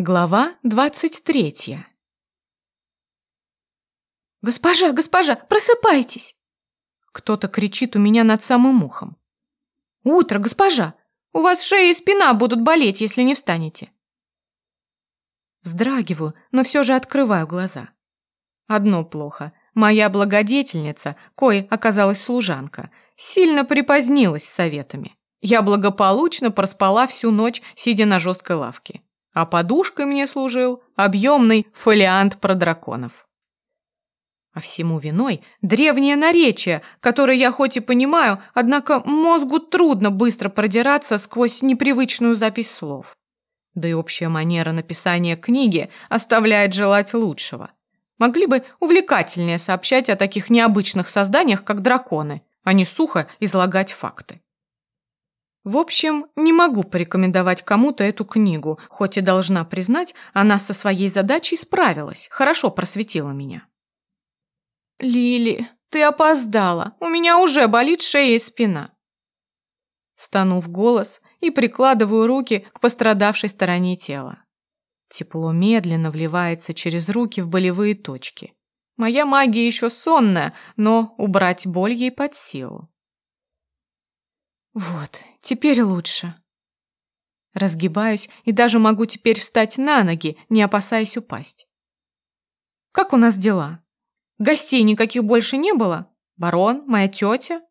Глава двадцать третья. «Госпожа, госпожа, просыпайтесь!» Кто-то кричит у меня над самым ухом. «Утро, госпожа! У вас шея и спина будут болеть, если не встанете!» Вздрагиваю, но все же открываю глаза. Одно плохо. Моя благодетельница, кой оказалась служанка, сильно припозднилась с советами. Я благополучно проспала всю ночь, сидя на жесткой лавке а подушкой мне служил объемный фолиант про драконов. А всему виной древнее наречие, которое я хоть и понимаю, однако мозгу трудно быстро продираться сквозь непривычную запись слов. Да и общая манера написания книги оставляет желать лучшего. Могли бы увлекательнее сообщать о таких необычных созданиях, как драконы, а не сухо излагать факты. В общем, не могу порекомендовать кому-то эту книгу, хоть и должна признать, она со своей задачей справилась, хорошо просветила меня. «Лили, ты опоздала, у меня уже болит шея и спина». Стану в голос и прикладываю руки к пострадавшей стороне тела. Тепло медленно вливается через руки в болевые точки. Моя магия еще сонная, но убрать боль ей под силу. Вот, теперь лучше. Разгибаюсь и даже могу теперь встать на ноги, не опасаясь упасть. Как у нас дела? Гостей никаких больше не было? Барон, моя тетя?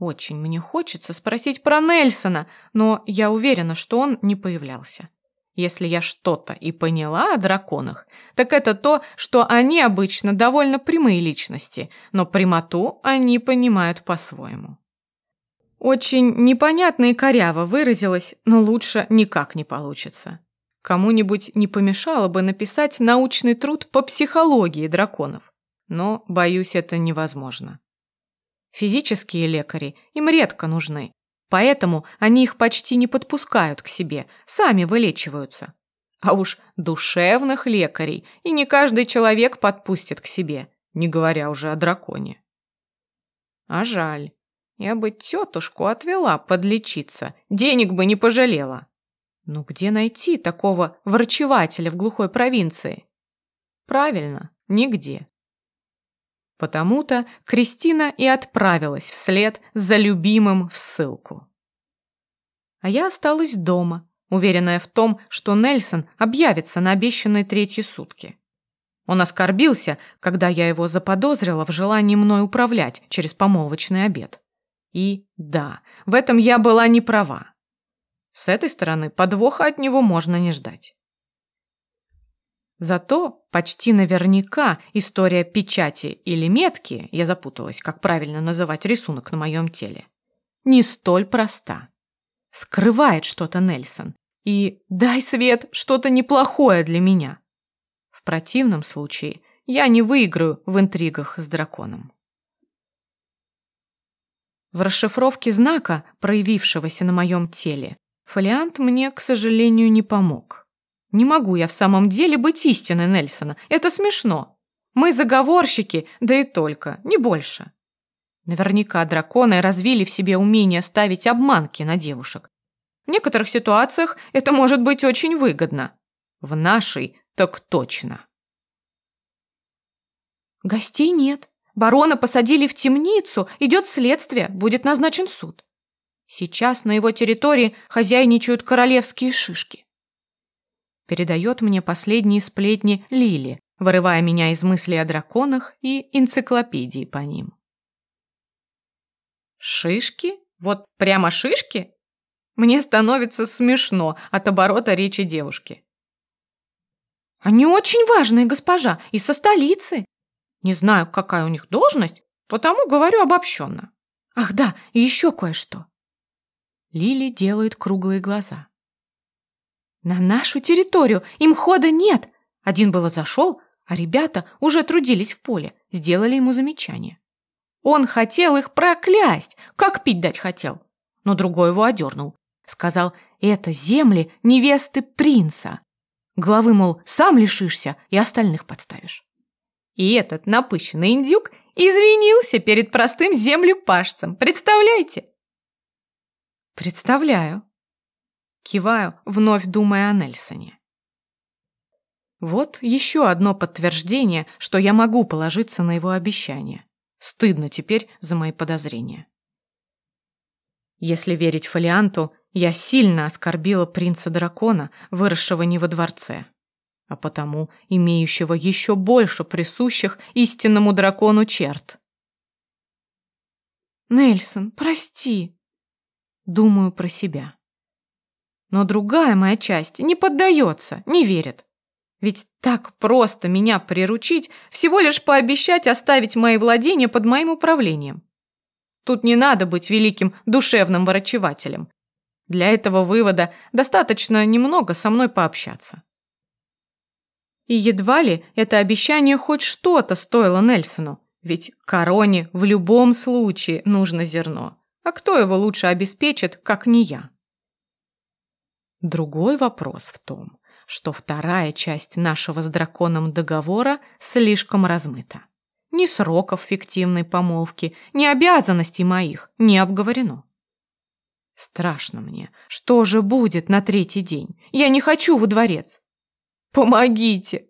Очень мне хочется спросить про Нельсона, но я уверена, что он не появлялся. Если я что-то и поняла о драконах, так это то, что они обычно довольно прямые личности, но прямоту они понимают по-своему. Очень непонятно и коряво выразилась, но лучше никак не получится. Кому-нибудь не помешало бы написать научный труд по психологии драконов, но, боюсь, это невозможно. Физические лекари им редко нужны, поэтому они их почти не подпускают к себе, сами вылечиваются. А уж душевных лекарей и не каждый человек подпустит к себе, не говоря уже о драконе. А жаль. Я бы тетушку отвела подлечиться, денег бы не пожалела. Но где найти такого врачевателя в глухой провинции? Правильно, нигде. Потому-то Кристина и отправилась вслед за любимым в ссылку. А я осталась дома, уверенная в том, что Нельсон объявится на обещанные третьи сутки. Он оскорбился, когда я его заподозрила в желании мной управлять через помолвочный обед. И да, в этом я была не права. С этой стороны подвоха от него можно не ждать. Зато почти наверняка история печати или метки, я запуталась, как правильно называть рисунок на моем теле, не столь проста. Скрывает что-то Нельсон. И дай свет что-то неплохое для меня. В противном случае я не выиграю в интригах с драконом. В расшифровке знака, проявившегося на моем теле, фолиант мне, к сожалению, не помог. Не могу я в самом деле быть истинной Нельсона. Это смешно. Мы заговорщики, да и только, не больше. Наверняка драконы развили в себе умение ставить обманки на девушек. В некоторых ситуациях это может быть очень выгодно. В нашей так точно. Гостей нет. Барона посадили в темницу, идет следствие, будет назначен суд. Сейчас на его территории хозяйничают королевские шишки. Передает мне последние сплетни Лили, вырывая меня из мыслей о драконах и энциклопедии по ним. Шишки? Вот прямо шишки? Мне становится смешно от оборота речи девушки. Они очень важные, госпожа, и со столицы. Не знаю, какая у них должность, потому говорю обобщенно. Ах да, и еще кое-что. Лили делает круглые глаза. На нашу территорию им хода нет. Один было зашел, а ребята уже трудились в поле, сделали ему замечание. Он хотел их проклясть, как пить дать хотел. Но другой его одернул. Сказал, это земли невесты принца. Главы, мол, сам лишишься и остальных подставишь. И этот напыщенный индюк извинился перед простым землепашцем. Представляете? Представляю. Киваю, вновь думая о Нельсоне. Вот еще одно подтверждение, что я могу положиться на его обещание. Стыдно теперь за мои подозрения. Если верить фолианту, я сильно оскорбила принца-дракона, выросшего не во дворце, а потому имеющего еще больше присущих истинному дракону черт. «Нельсон, прости!» Думаю про себя. Но другая моя часть не поддается, не верит. Ведь так просто меня приручить, всего лишь пообещать оставить мои владения под моим управлением. Тут не надо быть великим душевным врачевателем. Для этого вывода достаточно немного со мной пообщаться. И едва ли это обещание хоть что-то стоило Нельсону, ведь короне в любом случае нужно зерно. А кто его лучше обеспечит, как не я? Другой вопрос в том, что вторая часть нашего с драконом договора слишком размыта. Ни сроков фиктивной помолвки, ни обязанностей моих не обговорено. Страшно мне. Что же будет на третий день? Я не хочу во дворец. Помогите!